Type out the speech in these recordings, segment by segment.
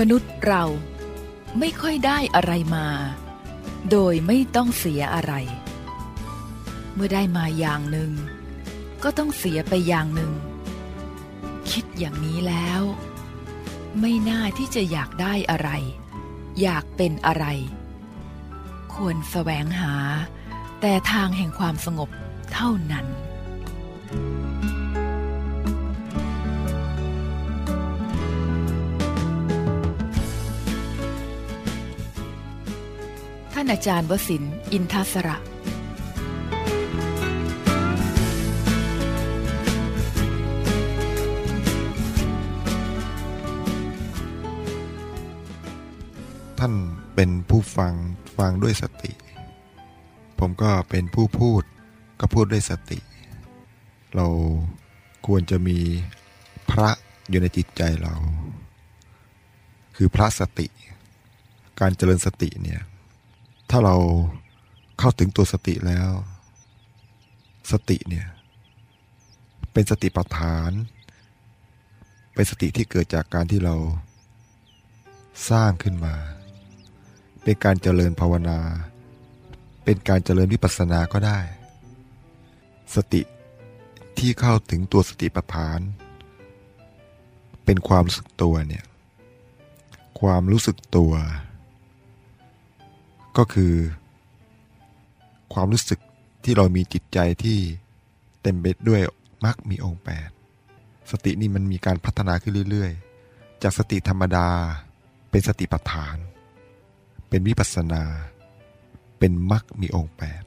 มนุษย์เราไม่ค่อยได้อะไรมา โดยไม่ต้องเสียอะไร เมื่อได้มาอย่างหนึ่ง ก็ต้องเสียไปอย่างหนึ่ง คิดอย่างนี้แล้ว ไม่น่าที่จะอยากได้อะไร อยากเป็นอะไร ควรแสวงหา แต่ทางแห่งความสงบเท่านั้นท่านอาจารย์วสินอินทศระท่านเป็นผู้ฟังฟังด้วยสติ ผมก็เป็นผู้พูดก็พูดด้วยสติ เราควรจะมีพระอยู่ในจิตใจเรา คือพระสติ การเจริญสติเนี่ย ถ้าเราเข้าถึงตัวสติแล้ว สติเนี่ย เป็นสติปัฏฐาน เป็นสติที่เกิดจากการที่เราสร้างขึ้นมา เป็นการเจริญภาวนา เป็นการเจริญวิปัสสนาก็ได้ สติที่เข้าถึงตัวสติปัฏฐาน เป็นความรู้สึกตัวเนี่ย ความรู้สึกตัว ก็คือ ความรู้สึกที่เรามีจิตใจที่เต็มไปด้วยมรรคมีองค์แปดสตินี่มันมีการพัฒนาขึ้นเรื่อยๆ จากสติธรรมดา เป็นสติปัฏฐาน เป็นวิปัสนา เป็นมรรคมีองค์แปด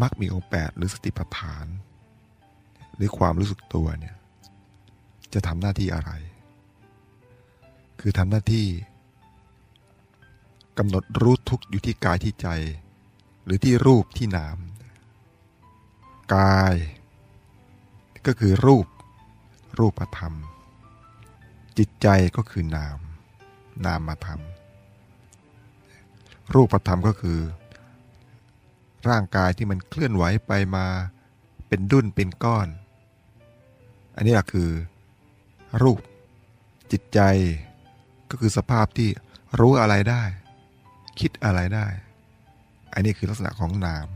มรรคมีองค์แปดหรือสติปัฏฐาน หรือความรู้สึกตัวเนี่ยจะทำหน้าที่อะไร คือทำหน้าที่ กำหนดรู้ทุกอยู่ที่กายที่ใจ หรือที่รูปที่นาม กาย ก็คือรูป รูปธรรม จิตใจก็คือนาม นามธรรม รูปธรรมก็คือ ร่างกายที่มันเคลื่อนไหวไปมาเป็นดุนเป็นก้อน อันนี้คือ รูป จิตใจก็คือสภาพที่รู้อะไรได้ คิดอะไรได้ อันนี้คือลักษณะของนาม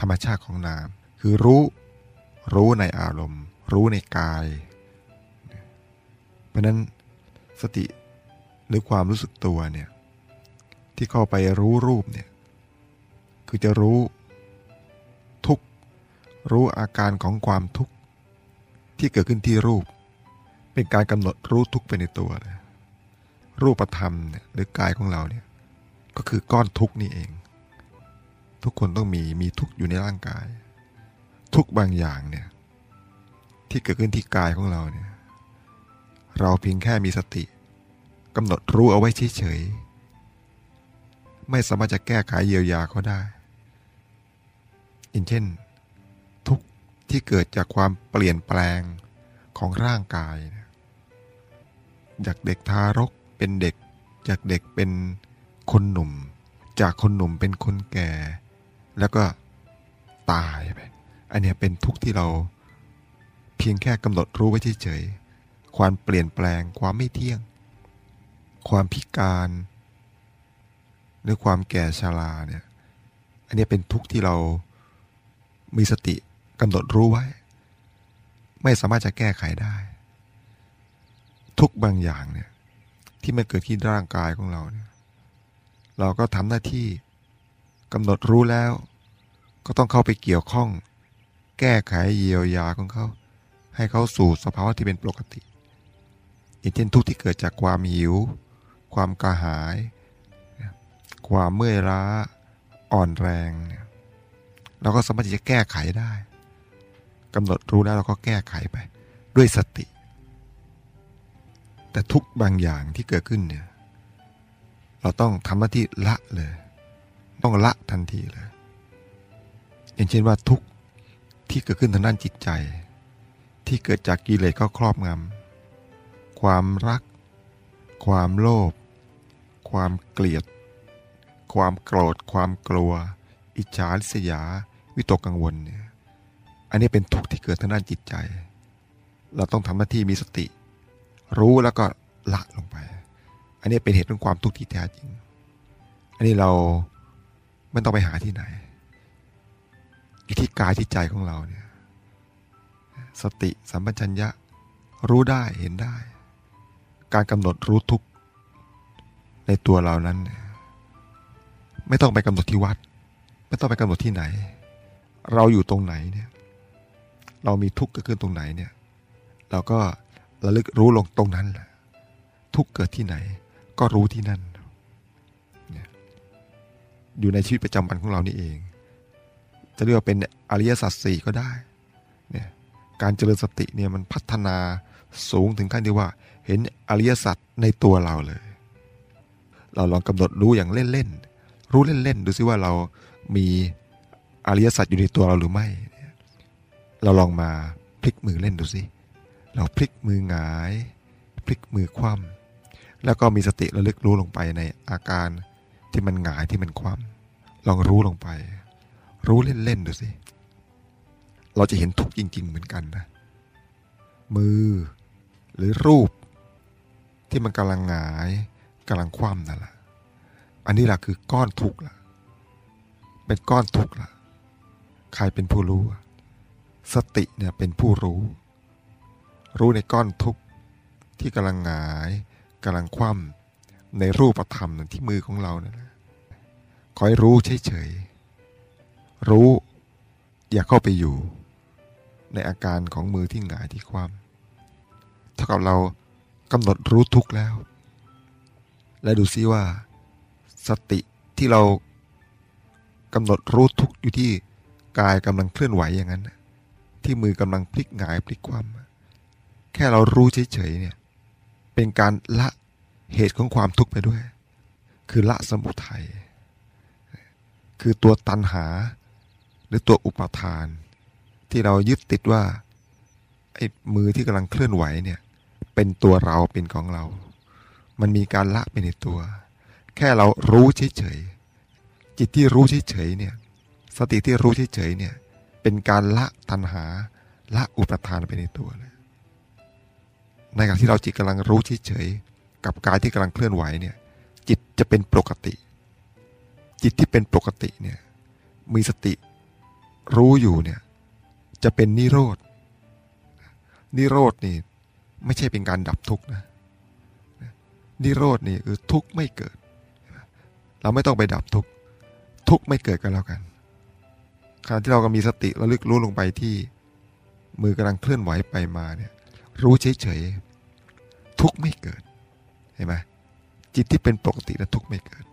ธรรมชาติของนาม คือรู้ รู้ในอารมณ์ รู้ในกาย เพราะนั้นสติหรือความรู้สึกตัวเนี่ยที่เข้าไปรู้รูปเนี่ยคือจะรู้ทุกข์รู้อาการของความทุกข์ที่เกิดขึ้นที่รูป เป็นการกำหนดรู้ทุกข์ไปในตัวเลยรูปธรรมเนี่ยหรือกายของเราเนี่ย ก็คือก้อนทุกข์นี่เอง ทุกคนต้องมีมีทุกข์อยู่ในร่างกาย ทุกบางอย่างเนี่ยที่เกิดขึ้นที่กายของเราเนี่ยเราเพียงแค่มีสติกำหนดรู้เอาไว้เฉยๆไม่สามารถจะแก้ไขเยียวยาเขาได้อย่างเช่น ทุกที่เกิดจากความเปลี่ยนแปลงของร่างกายจากเด็กทารกเป็นเด็ก จากเด็กเป็น คนหนุ่ม จากคนหนุ่มเป็นคนแก่ แล้วก็ตายไปอันนี้เป็นทุกข์ที่เราเพียงแค่กำหนดรู้ไว้เฉยๆความเปลี่ยนแปลงความไม่เที่ยง ความพิการหรือความแก่ชราเนี่ย อันนี้เป็นทุกข์ที่เรามีสติกำหนดรู้ไว้ ไม่สามารถจะแก้ไขได้ ทุกบางอย่างเนี่ย ที่มันเกิดที่ร่างกายของเราเนี่ย เราก็ทำหน้าที่กำหนดรู้แล้ว ก็ต้องเข้าไปเกี่ยวข้อง แก้ไขเยียวยาของเขา ให้เขาสู่สภาวะที่เป็นปกติอย่างเช่นทุกที่เกิดจากความหิว ความกระหาย ความเมื่อยล้า อ่อนแรงเนี่ยเราก็สามารถที่จะแก้ไขได้กำหนดรู้แล้วเราก็แก้ไขไป ด้วยสติ แต่ทุกบางอย่างที่เกิดขึ้นเนี่ย เราต้องทำหน้าที่ละเลย ต้องละทันทีเลย อย่างเช่นว่าทุกที่เกิดขึ้นทางด้านจิตใจ ที่เกิดจากกิเลสก็ครอบงำความรัก ความโลภความเกลียด ความโกรธ ความกลัว อิจฉาริษยา วิตกกังวลเนี่ยอันนี้เป็นทุกข์ที่เกิดทางด้านจิตใจ เราต้องทำหน้าที่มีสติ รู้แล้วก็ละลงไป อันนี้เป็นเหตุของความทุกข์ที่แท้จริง อันนี้เราไม่ต้องไปหาที่ไหน อยู่ที่กายที่ใจของเราเนี่ย สติสัมปชัญญะรู้ได้เห็นได้ การกำหนดรู้ทุกในตัวเรานั้น ไม่ต้องไปกำหนดที่วัด ไม่ต้องไปกำหนดที่ไหน เราอยู่ตรงไหนเนี่ย เรามีทุกข์เกิดขึ้นตรงไหนเนี่ย เราก็ระลึกรู้ลงตรงนั้นแหละทุกเกิดที่ไหน ก็รู้ที่นั่น อยู่ในชีวิตประจำวันของเรานี่เอง จะเรียกว่าเป็นอริยสัจสี่ก็ได้เนี่ยการเจริญสติเนี่ยมันพัฒนาสูงถึงขั้นที่ว่า เห็นอริยสัจในตัวเราเลย เราลองกำหนดรู้อย่างเล่นๆ รู้เล่นๆ ดูซิว่าเรามีอริยสัจอยู่ในตัวเราหรือไม่ เราลองมาพลิกมือเล่นดูสิ เราพลิกมือหงาย พลิกมือคว่ำ แล้วก็มีสติระลึกรู้ลงไปในอาการที่มันหงายที่มันคว่ำลองรู้ลงไป รู้เล่นๆดูสิ เราจะเห็นทุกจริง ๆ เหมือนกันนะ มือหรือรูป ที่มันกำลังหงายกำลังคว่ำนั่นแหละอันนี้แหละคือก้อนทุกข์ละเป็นก้อนทุกข์ละใครเป็นผู้รู้ สติเนี่ยเป็นผู้รู้ รู้ในก้อนทุกข์ที่กำลังหงาย กำลังคว่ำในรูปธรรมที่มือของเรานี่ยคอยรู้เฉยๆ รู้อย่าเข้าไปอยู่ ในอาการของมือที่หงายที่คว่ำเท่ากับเรากำหนดรู้ทุกแล้ว และดูซิว่า สติที่เรากำหนดรู้ทุกอยู่ที่กายกำลังเคลื่อนไหวอย่างนั้น ที่มือกำลังพลิกหงายพลิกคว่ำแค่เรารู้เฉยๆเนี่ย เป็นการละเหตุของความทุกข์ไปด้วย คือละสมุทัย คือตัวตันหา หรือตัวอุปทาน ที่เรายึดติดว่าไอ้มือที่กำลังเคลื่อนไหวเนี่ย เป็นตัวเราเป็นของเรา มันมีการละไปในตัว แค่เรารู้เฉยๆ จิตที่รู้เฉยๆเนี่ย สติที่รู้เฉยๆเนี่ย เป็นการละตันหา ละอุปทานไปในตัวเลย ในขณะที่เราจิตกำลังรู้เฉยๆกับกายที่กำลังเคลื่อนไหวเนี่ยจิตจะเป็นปกติ จิตที่เป็นปกติเนี่ยมีสติรู้อยู่เนี่ยจะเป็นนิโรธนิโรธนี่ไม่ใช่เป็นการดับทุกข์นะนิโรธนี่คือทุกข์ไม่เกิด เราไม่ต้องไปดับทุกข์ทุกข์ไม่เกิดกันแล้วกันขณะที่เราก็มีสติระลึกรู้ลงไปที่มือกำลังเคลื่อนไหวไปมาเนี่ย รู้เฉยๆทุกไม่เกิดเห็นไหมจิตที่เป็นปกติและทุกไม่เกิด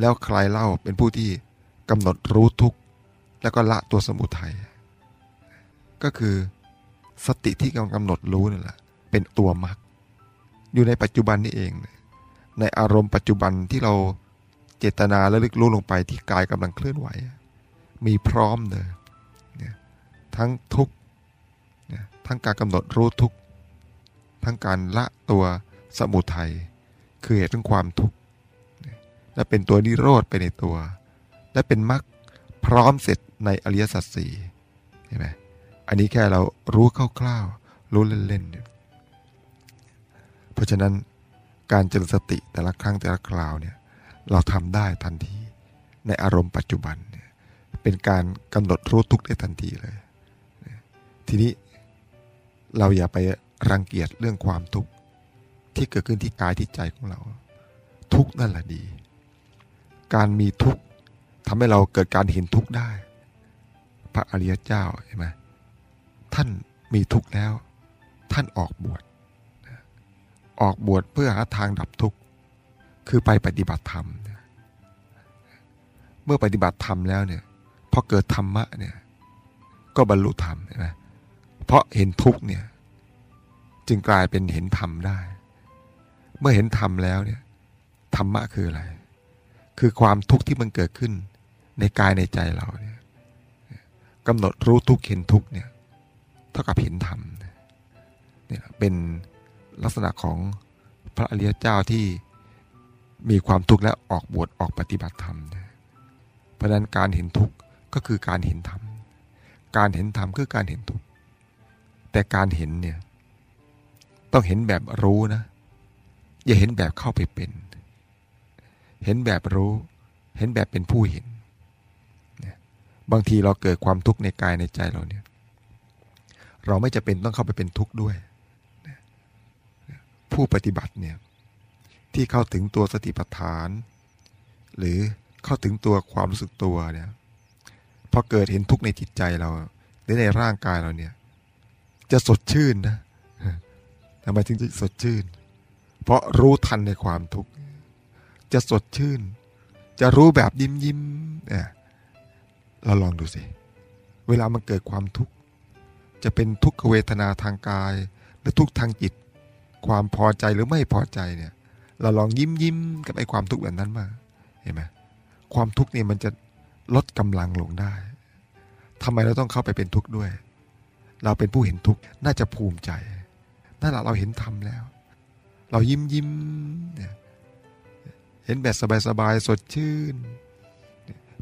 แล้วใครเล่าเป็นผู้ที่กำหนดรู้ทุกแล้วก็ละตัวสมุทัยก็คือสติที่กำลังกำหนดรู้นี่แหละเป็นตัวมรรคอยู่ในปัจจุบันนี่เอง ในอารมณ์ปัจจุบันที่เราเจตนาและลึกรู้ลงไปที่กายกำลังเคลื่อนไหว มีพร้อมเลยทั้งทุกเนี่ย ทั้งการกำหนดรู้ทุกทั้งการละตัวสมุทัยคือเหตุของความทุกข์และเป็นตัวนิโรธไปในตัว และเป็นมรรคพร้อมเสร็จในอริยสัจสี่เห็นไหมอันนี้แค่เรารู้คร่าวๆรู้เล่นๆเพราะฉะนั้นการเจริญสติแต่ละครั้งแต่ละคราวเนี่ยเราทำได้ทันทีในอารมณ์ปัจจุบันเนเป็นการกำหนดรู้ทุกได้ทันทีเลย ทีนี้ เราอย่าไปรังเกียจเรื่องความทุกข์ที่เกิดขึ้นที่กายที่ใจของเรา ทุกนั่นแหละดี การมีทุกข์ทำให้เราเกิดการเห็นทุกข์ได้ พระอริยเจ้าเห็นไหมท่านมีทุกข์แล้ว ท่านออกบวชออกบวชเพื่อหาทางดับทุกข์คือไปปฏิบัติธรรม เมื่อปฏิบัติธรรมแล้วเนี่ยพอเกิดธรรมะเนี่ย ก็บรรลุธรรมใช่ไหม เพราะเห็นทุกเนี่ย จึงกลายเป็นเห็นธรรมได้ เมื่อเห็นธรรมแล้วเนี่ยธรรมะคืออะไร คือความทุกข์ที่มันเกิดขึ้น ในกายในใจเราเนี่ยกำหนดรู้ทุกเห็นทุกเนี่ย เท่ากับเห็นธรรมเนี่ยเป็นลักษณะของพระอริยเจ้าที่มีความทุกข์และออกบวชออกปฏิบัติธรรมเพราะนั้นการเห็นทุกข์ก็คือการเห็นธรรม การเห็นธรรมคือการเห็นทุกข์ แต่การเห็นเนี่ย ต้องเห็นแบบรู้นะ อย่าเห็นแบบเข้าไปเป็น เห็นแบบรู้ เห็นแบบเป็นผู้เห็น บางทีเราเกิดความทุกข์ในกายในใจเราเนี่ย เราไม่จะเป็นต้องเข้าไปเป็นทุกข์ด้วย ผู้ปฏิบัติเนี่ย ที่เข้าถึงตัวสติปัฏฐาน หรือเข้าถึงตัวความรู้สึกตัวเนี่ยพอเกิดเห็นทุกข์ในจิตใจเราหรือในร่างกายเราเนี่ย จะสดชื่นนะทำไมถึงจะสดชื่น เพราะรู้ทันในความทุกข์ จะสดชื่น จะรู้แบบยิ้มยิ้มเนี่ยเราลองดูสิ เวลามันเกิดความทุกข์ จะเป็นทุกขเวทนาทางกาย หรือทุกทางจิต ความพอใจหรือไม่พอใจเนี่ย เราลองยิ้มยิ้มกับไอ้ความทุกข์แบบนั้นมา เห็นไหมความทุกข์เนี่ยมันจะลดกำลังลงได้ทำไมเราต้องเข้าไปเป็นทุกข์ด้วย เราเป็นผู้เห็นทุกข์น่าจะภูมิใจนั่นแหละเราเห็นธรรมแล้ว เรายิ้มยิ้มเนี่ยเห็นแบบสบายๆสดชื่น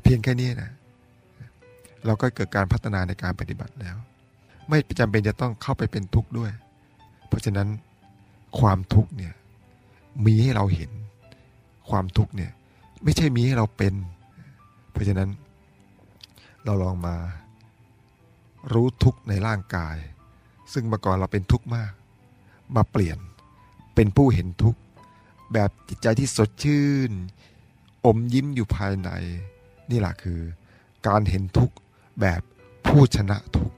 เพียงแค่นี้นะเราก็เกิดการพัฒนาในการปฏิบัติแล้ว ไม่จำเป็นจะต้องเข้าไปเป็นทุกข์ด้วย เพราะฉะนั้นความทุกข์เนี่ยมีให้เราเห็นความทุกข์เนี่ยไม่ใช่มีให้เราเป็น เพราะฉะนั้นเราลองมา รู้ทุกข์ในร่างกาย ซึ่งเมื่อก่อนเราเป็นทุกข์มาก มาเปลี่ยนเป็นผู้เห็นทุกข์แบบจิตใจที่สดชื่น อมยิ้มอยู่ภายใน นี่แหละคือ การเห็นทุกข์แบบผู้ชนะทุกข์